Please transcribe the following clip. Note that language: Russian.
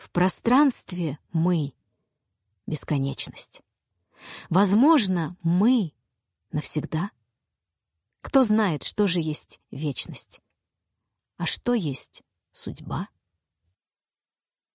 В пространстве мы — бесконечность. Возможно, мы навсегда. Кто знает, что же есть вечность, а что есть судьба?